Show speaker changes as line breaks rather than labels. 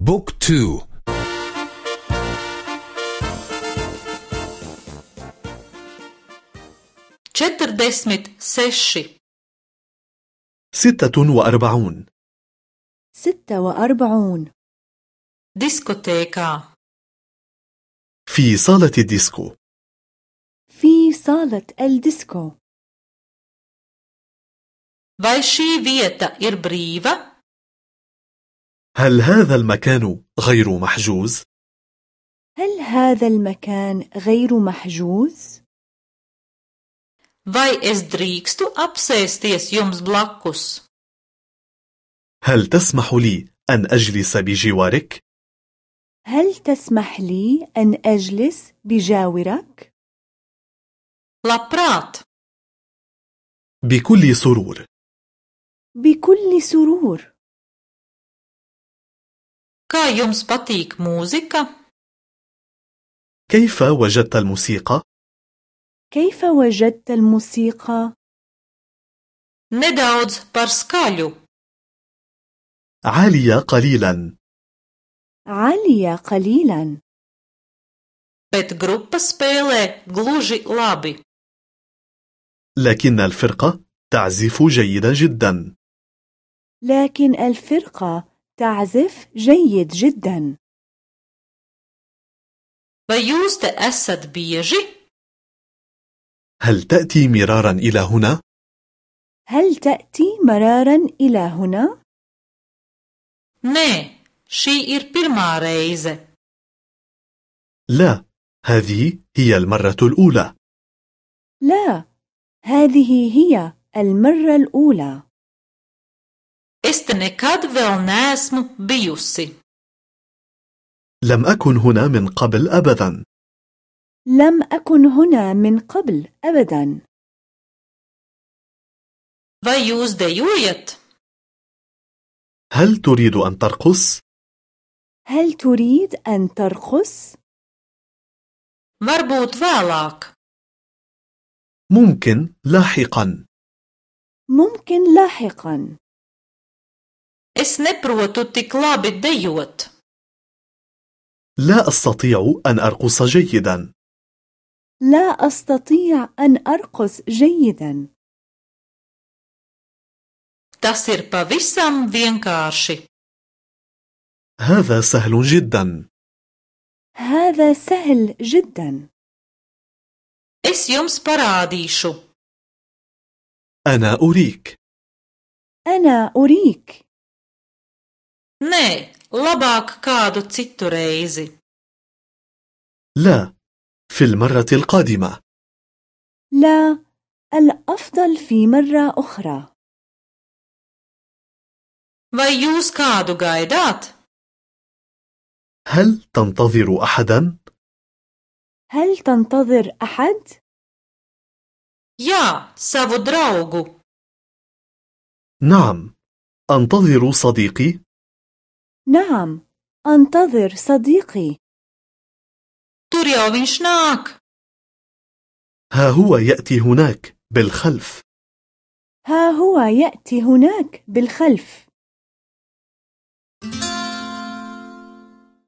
Book two.
Četrdesmit seši.
ستة وأربعون.
ستة وأربعون.
Diskotēkā
في صالة الديسكو.
في صالة الديسكو.
Vai šī vieta ir brīva?
هل هذا المكان غير محجوز؟
هل هذا المكان غير محجوز؟
vai es drīkstu apsēsties jums blakus
هل تسمح لي أن أجلس بجوارك؟
هل تسمح لي أن أجلس بجاورك؟
labprāt
بكل سرور
بكل سرور
kā jums patīk mūzika?
كيف وجدت الموسيقى؟
كيف وجدت الموسيقى؟
nedaudz par skaļu.
عالية قليلا.
عالية قليلا.
Bet grupa spēlē gluži labi.
لكن الفرقة تعزف جيدا جدا.
لكن الفرقة تعزف جيد جدا.
vai jūs te esat bieži
هل تأتي مرارا إلى هنا؟
هل تأتي مرارا إلى هنا؟
nē šī ir pirmā reize
لا هذه هي المرة الأولى.
لا هذه هي المرة الأولى.
Es te nekad vēl neesmu bijusi.
لم أكن هنا من قبل أبدا.
لم أكن هنا من قبل أبدا.
Vai jūs dejojat?
هل تريد أن ترقص؟
هل تريد أن ترقص؟
varbūt vēlāk.
ممكن لاحقا.
ممكن لاحقا.
Es neprotu tik labi dejot.
لا أستطيع أن أرقص جيدا.
لا أستطيع أن أرقص جيدا.
Tas ir pavisam vienkārši.
هذا سهل جدا.
هذا سهل جدا.
Es jums parādīšu.
أنا أريك.
أنا أريك.
Nē labāk kādu citu reizi.
لا في المرة القادمة.
لا الأفضل في مرة أخرى.
Vai jūs kādu gaidāt?
هل تنتظر أحدا؟
هل تنتظر أحد؟
jā savu draugu.
نعم أنتظر صديقي.
نعم أنتظر صديقي.
tur jau viņš nāk
ها هو يأتي هناك بالخلف.
ها هو يأتي هناك بالخلف.